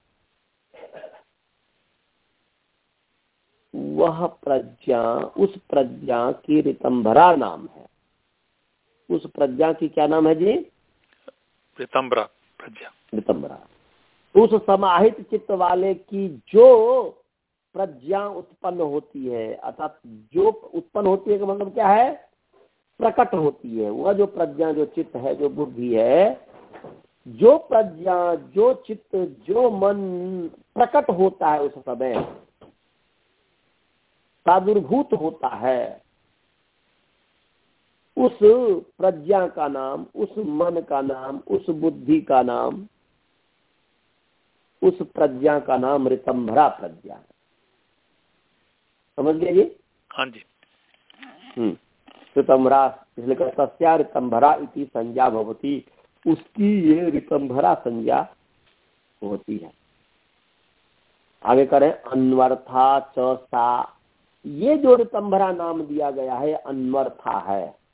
वह प्रज्ञा, उस प्रज्ञा की रितंभरा नाम है। उस प्रज्ञा की क्या नाम है जी? रितंबरा प्रज्ञा। रितंबरा उस समाहित चित्त वाले की जो प्रज्ञा उत्पन्न होती है अर्थात जो उत्पन्न होती है का मतलब क्या है? प्रकट होती है। वह जो प्रज्ञा जो चित्त है जो बुद्धि है जो प्रज्ञा जो चित्त जो मन प्रकट होता है उस समय प्रादुर्भूत होता है। उस प्रज्ञा का नाम उस मन का नाम उस बुद्धि का नाम उस प्रज्ञा का नाम रितंभरा प्रज्ञा है। समझ गए जी? हाँ जी। हम्म। ऋतंभरा इसलिए सस्या ऋतंभरा इति संज्ञा भवती। उसकी ये ऋतंभरा संज्ञा होती है। आगे करें अनवर्था च सा ये जो ऋतंभरा नाम दिया गया है अनवर्था है।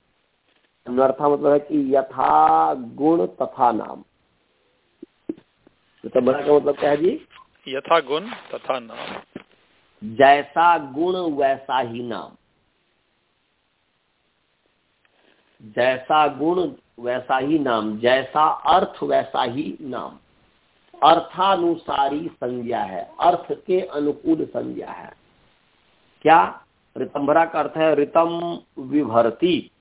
अनवर्था मतलब है कि यथा गुण तथा नाम। ऋतंभरा का मतलब क्या है जी? यथा गुण तथा नाम। जैसा गुण वैसा ही नाम। जैसा गुण वैसा ही नाम जैसा अर्थ वैसा ही नाम। अर्थानुसारी संज्ञा है अर्थ के अनुकूल संज्ञा है। क्या? रितंभरा का अर्थ है रितम विभरती।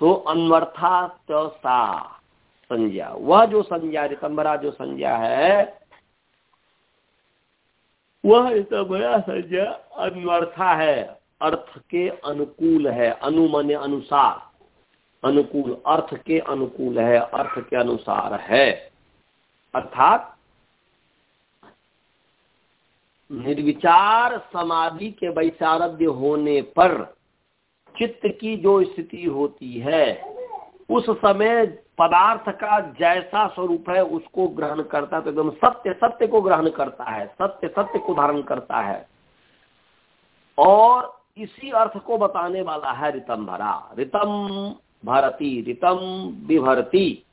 तो अनवर्था सा संज्ञा। वह जो संज्ञा रितंबरा जो संज्ञा है, वह रितंबरा संज्ञा अनवर्था है। अर्थ के अनुकूल है अनुमन अनुसार। अनुकूल, अर्थ के अनुकूल है, अर्थ के अनुसार है। अर्थात निर्विचार समाधि के वैचारध्य होने पर चित्त की जो स्थिति होती है, उस समय पदार्थ का जैसा स्वरूप है, उसको ग्रहण करता है। तो एकदम सत्य सत्य को ग्रहण करता है। सत्य सत्य को धारण करता है। और इसी अर्थ को बताने वाला है रितम भरा। रितम भरती, रितम विभरती।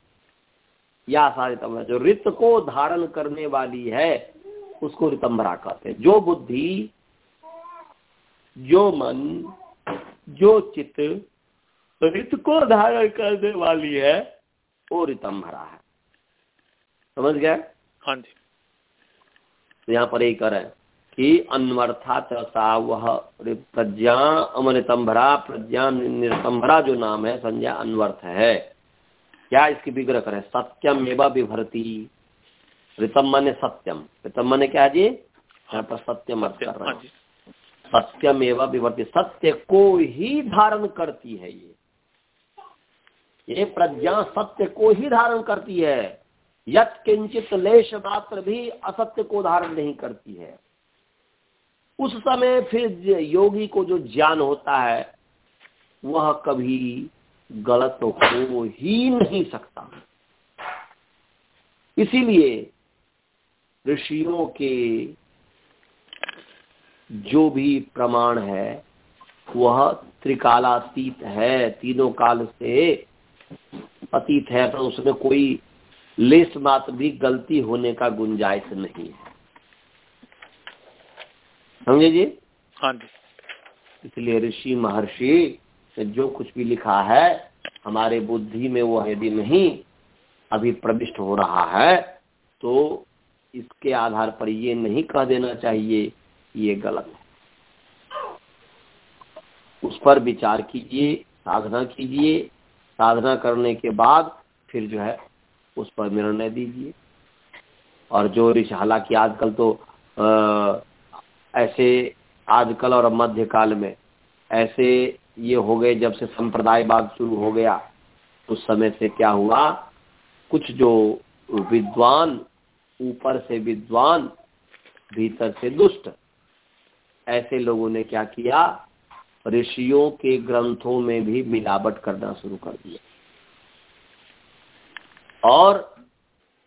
या सा रितम जो रित को धारण करने वाली है, उसको रितंबरा कहते हैं। जो बुद्धि, जो मन जो चित्त रित को धारण करने वाली है वो रितंभरा है। समझ गए हाँ जी। तो यहाँ पर एक करें कि अनवर्था सा वह प्रज्ञा अमृतंभरा प्रज्ञा निरतंभरा जो नाम है संज्ञा अनवर्थ है। क्या इसकी विग्रह करें? सत्यम एवं विभरती। ऋतम मने सत्यम। ऋतम मने क्या जी? यहाँ पर सत्यम अर्थ कर रहे हैं। हाँ सत्यम एवं विवर्ति। सत्य को ही धारण करती है ये। ये प्रज्ञा सत्य को ही धारण करती है। यत किंचित लेश मात्र भी असत्य को धारण नहीं करती है। उस समय फिर योगी को जो ज्ञान होता है, वह कभी गलत हो ही नहीं सकता। इसीलिए ऋषियों के जो भी प्रमाण है वह त्रिकालातीत है। तीनों काल से अतीत है तो उसमें कोई लेस मात्र भी गलती होने का गुंजाइश नहीं है। समझे जी? हाँ जी। इसलिए ऋषि महर्षि ने जो कुछ भी लिखा है हमारे बुद्धि में वो यदि नहीं अभी प्रविष्ट हो रहा है तो इसके आधार पर ये नहीं कह देना चाहिए ये गलत है। उस पर विचार कीजिए साधना कीजिए साधना करने के बाद फिर जो है उस पर निर्णय दीजिए। और जो ऋषि हालाँकि आजकल तो आ, ऐसे आजकल और मध्यकाल में ऐसे ये हो गए जब से संप्रदायवाद शुरू हो गया उस समय से क्या हुआ कुछ जो विद्वान ऊपर से विद्वान भीतर से दुष्ट ऐसे लोगों ने क्या किया? ऋषियों के ग्रंथों में भी मिलावट करना शुरू कर दिया। और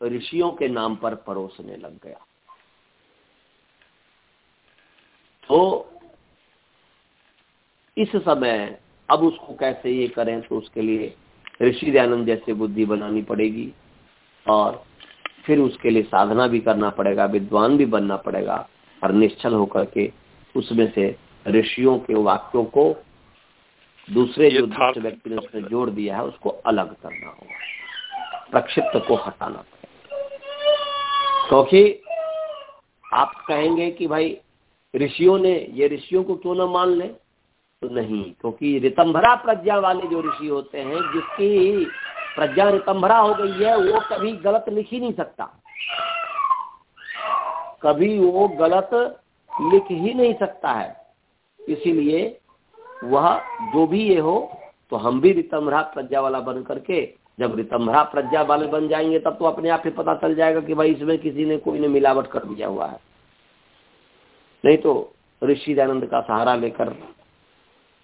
ऋषियों के नाम पर परोसने लग गया। तो इस समय अब उसको कैसे ये करें तो उसके लिए ऋषि दयानंद जैसे बुद्धि बनानी पड़ेगी और फिर उसके लिए साधना भी करना पड़ेगा, विद्वान भी बनना पड़ेगा और निश्चल होकर के उसमें से ऋषियों के वाक्यों को दूसरे जो दुष्ट व्यक्ति ने उसने जोड़ दिया है उसको अलग करना होगा। प्रक्षिप्त को हटाना पड़ेगा। क्योंकि आप कहेंगे कि भाई ऋषियों ने ये ऋषियों को क्यों ना मान ले? तो नहीं क्योंकि रितंभरा प्रज्ञा वाले जो ऋषि होते हैं जिसकी प्रज्ञा रितंभरा हो गई है वो कभी गलत लिख ही नहीं सकता। कभी वो गलत लिख ही नहीं सकता है। इसीलिए वह जो भी ये हो तो हम भी रितंभरा प्रज्ञा वाला बन करके, जब रितंभरा प्रज्ञा वाले बन जाएँगे, तब तो अपने आप ही पता चल जाएगा कि भाई इसमें किसी ने कोई ने मिलावट कर दिया हुआ है। नहीं तो ऋषि दयानंद का सहारा लेकर,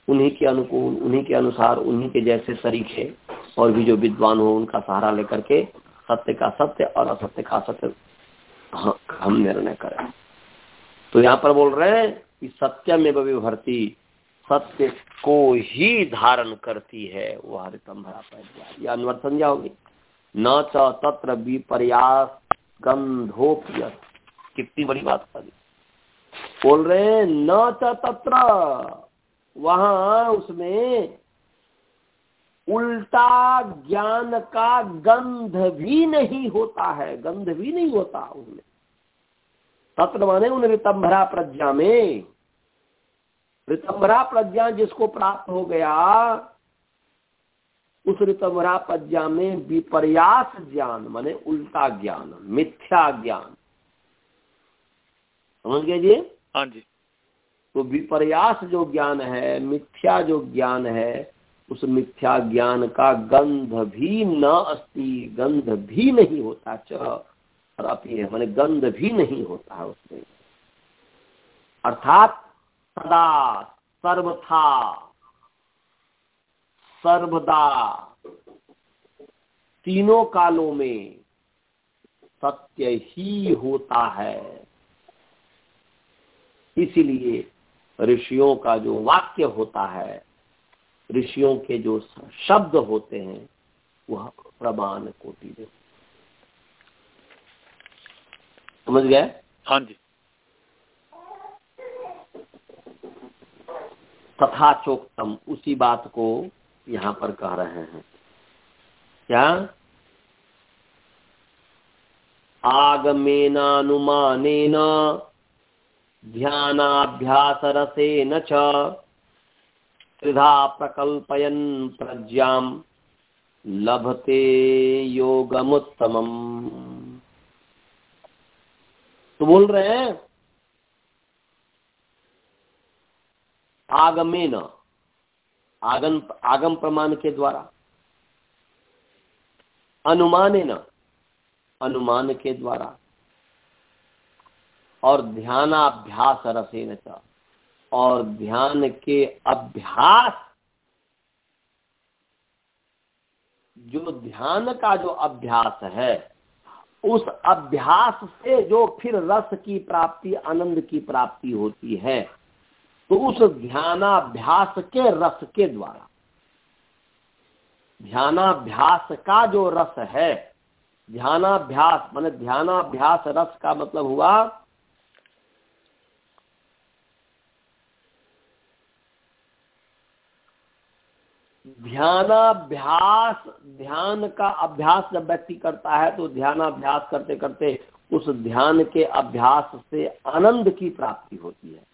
उन्हीं के अनुकूल, उन्हीं के अनुसार, उन्हीं के जैसे सरीखे और भी जो विद्वान हो, उनका सहारा लेकर के सत्य का सत्य और असत्य का सत्य हम निर्णय करें। तो यहाँ पर बोल रहे हैं कि सत्य में विभर्ती, सत्य को ही धारण करती है। वह रितंभरा यह अनुवर्त संज्ञा होगी? न च तत्र विपर्यास गंधोप्य कितनी बड़ी बात कर बोल रहे हैं, न च तत्र। वहाँ उसमें उल्टा ज्ञान का गंध भी नहीं होता है। गंध भी नहीं होता उसमें। तत्व माने उन ऋतंभरा प्रज्ञा में। ऋतंभरा प्रज्ञा जिसको प्राप्त हो गया उस रितंभरा प्रज्ञा में विपर्यास ज्ञान माने उल्टा ज्ञान मिथ्या ज्ञान। समझ गए जी? हाँ जी। तो विपर्यास जो ज्ञान है मिथ्या जो ज्ञान है उस मिथ्या ज्ञान का गंध भी न अस्ति गंध भी नहीं होता च मैंने गंध भी नहीं होता है उसमें। अर्थात सदा सर्वथा, सर्वदा, तीनों कालों में सत्य ही होता है। इसीलिए ऋषियों का जो वाक्य होता है, ऋषियों के जो शब्द होते हैं, वह प्रमाण कोटि में समझ गए? हाँ जी। तथा चोक्तम उसी बात को यहाँ पर कह रहे हैं। क्या? आगमेनानुमानेन ध्यानाभ्यास रसेन च त्रिधा प्रकल्पयन प्रज्ञा लभते योगमुत्तमम्। तो बोल रहे हैं आगमे न आगम आगम प्रमाण के द्वारा अनुमाने न अनुमान के द्वारा, और ध्यानाभ्यास रसेन और ध्यान के अभ्यास, जो ध्यान का जो अभ्यास है उस अभ्यास से जो फिर रस की प्राप्ति, आनंद की प्राप्ति होती है तो उस ध्यानाभ्यास के रस के द्वारा। ध्यानाभ्यास का जो रस है, ध्यानाभ्यास, मान ध्यानाभ्यास रस का मतलब हुआ ध्यानाभ्यास, ध्यान का अभ्यास जब व्यक्ति करता है तो ध्यानाभ्यास करते करते उस ध्यान के अभ्यास से आनंद की प्राप्ति होती है।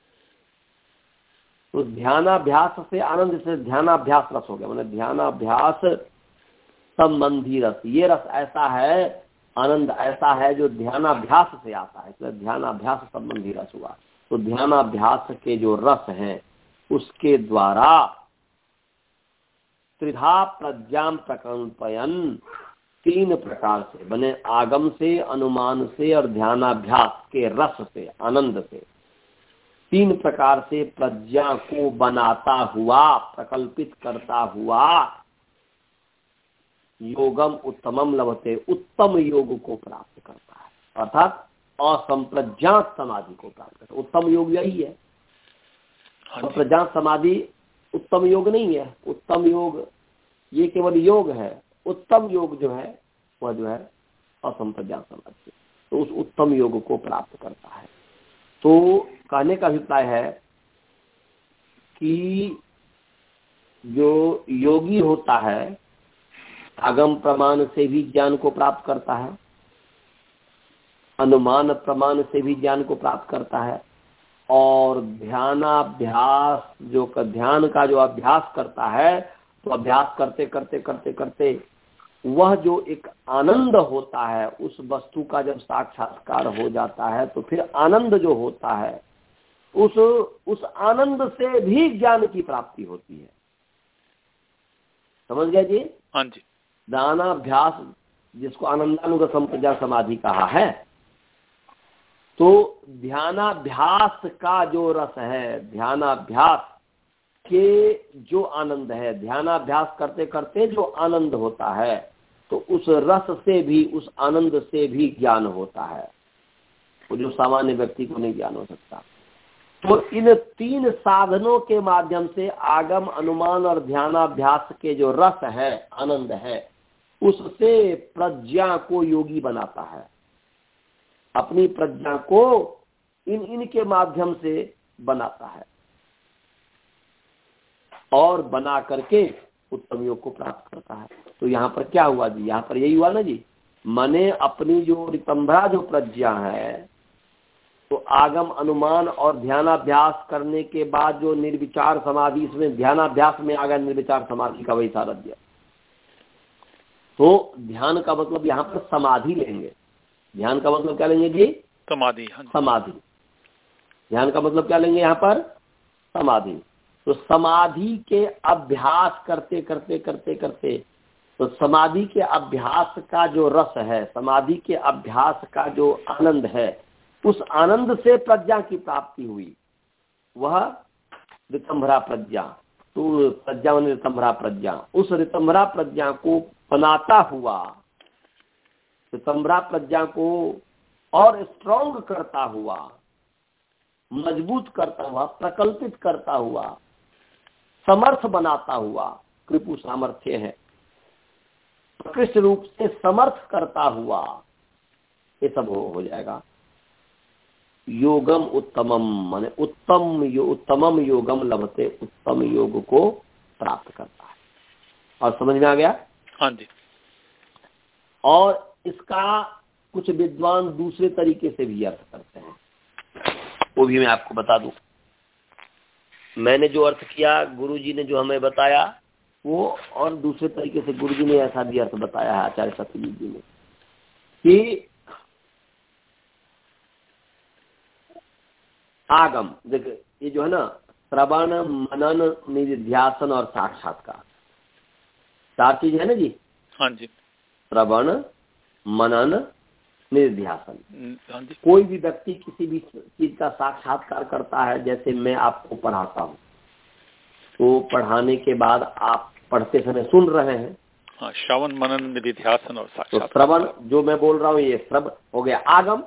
तो ध्यानाभ्यास से आनंद से ध्यानाभ्यास रस हो गया। मैंने ध्यानाभ्यास संबंधी रस, ये रस ऐसा है, आनंद ऐसा है जो ध्यानाभ्यास से आता है तो ध्यानाभ्यास संबंधी रस हुआ। तो ध्यानाभ्यास के जो रस हैं, उसके द्वारा त्रिधा प्रज्ञा प्रकल्पयन। तीन प्रकार से बने आगम से अनुमान से और ध्यानाभ्यास के रस से आनंद से। तीन प्रकार से प्रज्ञा को बनाता हुआ प्रकल्पित करता हुआ योगम उत्तमम लभते उत्तम योग को प्राप्त करता है। अर्थात असंप्रज्ञात समाधि को प्राप्त करता है। उत्तम योग यही है। हाँ प्रज्ञात समाधि उत्तम योग नहीं है। उत्तम योग, ये केवल योग है। उत्तम योग जो है, वह जो है असंप्रज्ञात समाधि तो उस उत्तम योग को प्राप्त करता है। तो कहने का अभिप्राय है कि जो योगी होता है आगम प्रमाण से भी ज्ञान को प्राप्त करता है, अनुमान प्रमाण से भी ज्ञान को प्राप्त करता है और ध्यानाभ्यास जो ध्यान का जो अभ्यास करता है तो अभ्यास करते करते करते करते वह जो एक आनंद होता है उस वस्तु का जब साक्षात्कार हो जाता है तो फिर आनंद जो होता है उस उस आनंद से भी ज्ञान की प्राप्ति होती है। समझ गया जी? हाँ जी। दानाभ्यास जिसको आनंदानुग संप्रजा समाधि कहा है तो ध्यानाभ्यास का जो रस है, ध्यानाभ्यास के जो आनंद है, ध्यानाभ्यास करते करते जो आनंद होता है तो उस रस से भी, उस आनंद से भी ज्ञान होता है। वो जो सामान्य व्यक्ति को नहीं ज्ञान हो सकता। तो इन तीन साधनों के माध्यम से आगम, अनुमान और ध्यानाभ्यास के जो रस है, आनंद है, उससे प्रज्ञा को योगी बनाता है। अपनी प्रज्ञा को इन, इनके माध्यम से बनाता है। और बना करके उत्तम योग को प्राप्त करता है। तो यहाँ पर क्या हुआ जी? यहाँ पर यही हुआ ना जी? मने अपनी जो रितंभरा जो प्रज्ञा है तो आगम, अनुमान और ध्यानाभ्यास करने के बाद जो निर्विचार समाधि, इसमें ध्यानाभ्यास में आ गया निर्विचार समाधि का वही सारध्य। तो ध्यान का मतलब यहाँ पर समाधि लेंगे। ध्यान का मतलब क्या लेंगे जी? समाधि हाँ समाधि। ध्यान का मतलब क्या लेंगे यहाँ पर? समाधि। तो समाधि के अभ्यास करते करते करते करते तो समाधि के अभ्यास का जो रस है समाधि के अभ्यास का जो आनंद है उस आनंद से प्रज्ञा की प्राप्ति हुई। वह रितंभरा प्रज्ञा तो प्रज्ञा रितंभरा प्रज्ञा। उस रितंभरा प्रज्ञा को बनाता हुआ रितंभरा प्रज्ञा को और स्ट्रॉन्ग करता हुआ मज़बूत करता हुआ प्रकल्पित करता हुआ समर्थ बनाता हुआ कृपु सामर्थ्य है। प्रकृष्ट रूप से समर्थ करता हुआ ये सब हो, हो जाएगा। योगम उत्तमम माने उत्तम यो, उत्तमम योगम लभते उत्तम योग को प्राप्त करता है। और समझ में आ गया? हाँ जी। और इसका कुछ विद्वान दूसरे तरीके से भी अर्थ करते हैं। वो भी मैं आपको बता दूँ। मैंने जो अर्थ किया गुरु जी ने जो हमें बताया वो और दूसरे तरीके से गुरु जी ने ऐसा भी अर्थ बताया है आचार्य सत्यजीत जी ने कि आगम देख ये जो है ना श्रवण मनन निध्यासन और साक्षात्कार। चार चीज़ है ना जी? हाँ जी। श्रवण मनन निर्ध्यासन कोई भी व्यक्ति किसी भी चीज़ का साक्षात्कार करता है जैसे मैं आपको पढ़ाता हूँ। तो पढ़ाने के बाद आप पढ़ते समय सुन रहे हैं। हाँ श्रवण मनन निधिध्यासन और तो साक्षात्कार। श्रवण जो मैं बोल रहा हूँ ये श्रव हो गया। आगम।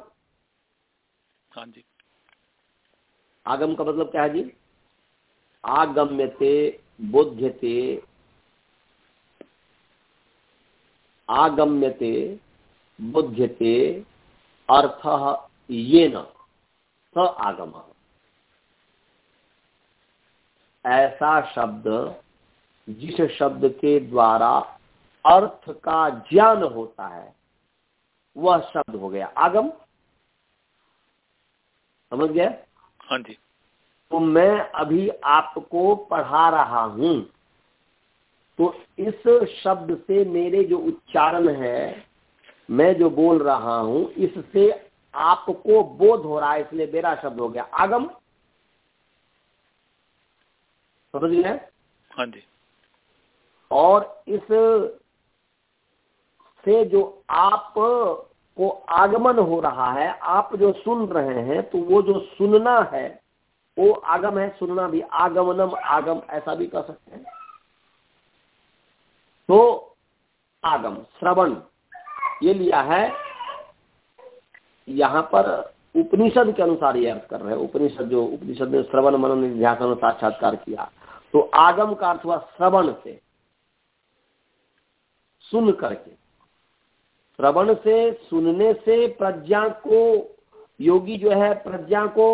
हाँ जी। आगम का मतलब क्या है जी? आगम्यते आगम्य आगम्यते बुध्यते अर्थ ये न स आगम। ऐसा शब्द जिस शब्द के द्वारा अर्थ का ज्ञान होता है वह शब्द हो गया आगम। समझ गया? हाँ जी। तो मैं अभी आपको पढ़ा रहा हूँ। तो इस शब्द से मेरे जो उच्चारण है मैं जो बोल रहा हूँ इससे आपको बोध हो रहा है इसलिए मेरा शब्द हो गया। आगम। समझ गए? हाँ जी। और इस से जो आप को आगमन हो रहा है आप जो सुन रहे हैं तो वो जो सुनना है वो आगम है सुनना भी आगमनम आगम ऐसा भी कह सकते हैं। तो आगम श्रवण। ये लिया है, यहाँ पर उपनिषद के अनुसार ये अर्थ कर रहे हैं। उपनिषद जो, उपनिषद ने श्रवण मनन ध्यान साक्षात्कार किया तो आगम का अर्थ हुआ श्रवण से, सुन करके। श्रवण से, सुनने से प्रज्ञा को, योगी जो है, प्रज्ञा को,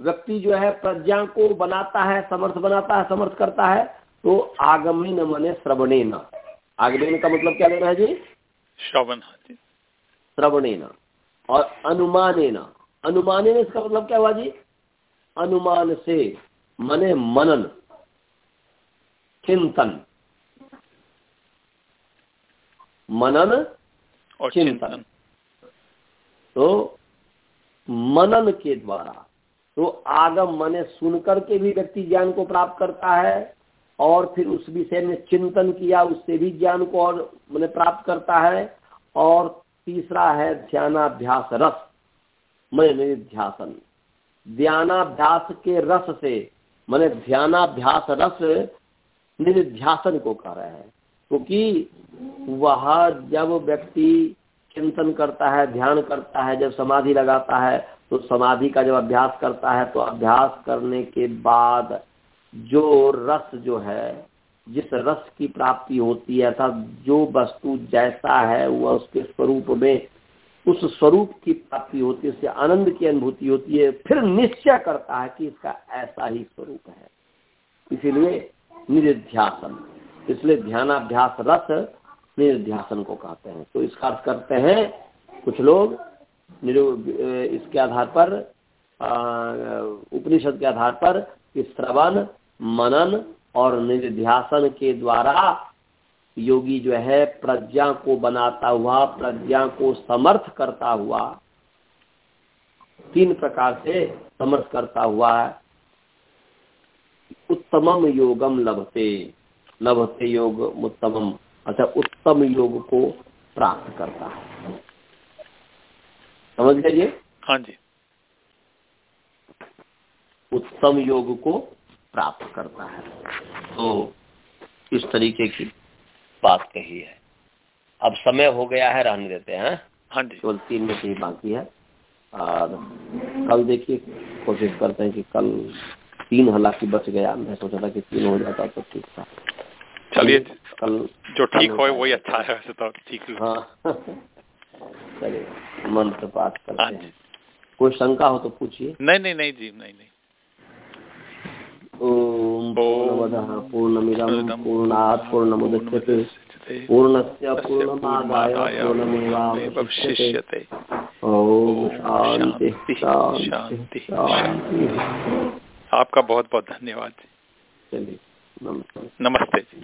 व्यक्ति जो है, प्रज्ञा को बनाता है, समर्थ बनाता है, समर्थ करता है तो आगमी न मने श्रवणे न। आगमी का मतलब क्या लेना है जी? श्रवण हाँ जी श्रवणे न और अनुमाने न अनुमाने न इसका मतलब क्या हुआ जी? अनुमान से मने मनन। चिंतन। मनन और चिंतन। चिंतन। तो मनन के द्वारा। तो आगम मने सुन करके भी व्यक्ति ज्ञान को प्राप्त करता है। और फिर उस विषय में चिंतन किया, उससे भी ज्ञान को और मैंने प्राप्त करता है। और तीसरा है ध्यानाभ्यास रस मैं निध्यासन। ध्यानाभ्यास के रस से, मैंने ध्यानाभ्यास रस निध्यासन को कह रहे हैं। क्योंकि वह जब व्यक्ति चिंतन करता है, ध्यान करता है, जब समाधि लगाता है तो समाधि का जब अभ्यास करता है तो अभ्यास करने के बाद जो रस जो है, जिस रस की प्राप्ति होती है, अर्थात जो वस्तु जैसा है, वह उसके स्वरूप में, उस स्वरूप की प्राप्ति होती है, उससे आनंद की अनुभूति होती है, फिर निश्चय करता है कि इसका ऐसा ही स्वरूप है। इसीलिए निध्यासन इसलिए ध्यानाभ्यास रस निध्यासन को कहते हैं। तो इसका अर्थ करते हैं, कुछ लोग इसके आधार पर उपनिषद के आधार पर कि श्रवण, मनन और निध्यासन के द्वारा योगी जो है प्रज्ञा को बनाता हुआ, प्रज्ञा को समर्थ करता हुआ, तीन प्रकार से समर्थ करता हुआ उत्तमम योगम लभते लभते योग उत्तमम अच्छा उत्तम योग को प्राप्त करता है। समझ गए हाँ जी। उत्तम योग को प्राप्त करता है। तो इस तरीके की बात कही है। अब समय हो गया है रहने देते हैं। हाँ जी। केवल तीन मिनट ही बाकी है। और कल देखिए कोशिश करते हैं कि कल तीन हालाँकि बच गया। मैं सोचा था कि तीन हो जाता तो ठीक था। चलिए कल जो ठीक हो वही अच्छा है वैसे तो ठीक हाँ। चलिए मंत्र पाठ करते हाँ हैं। कोई शंका हो तो पूछिए। नहीं नहीं नहीं जी नहीं नहीं। ओम पूर्णमदः पूर्णमिदं पूर्णात् पूर्णमुदच्यते पूर्णस्य पूर्णमादाय पूर्णमेवावशिष्यते। ॐ शान्ति शान्ति शांति शांति आपका बहुत बहुत धन्यवाद जी। चलिए नमस्ते जी।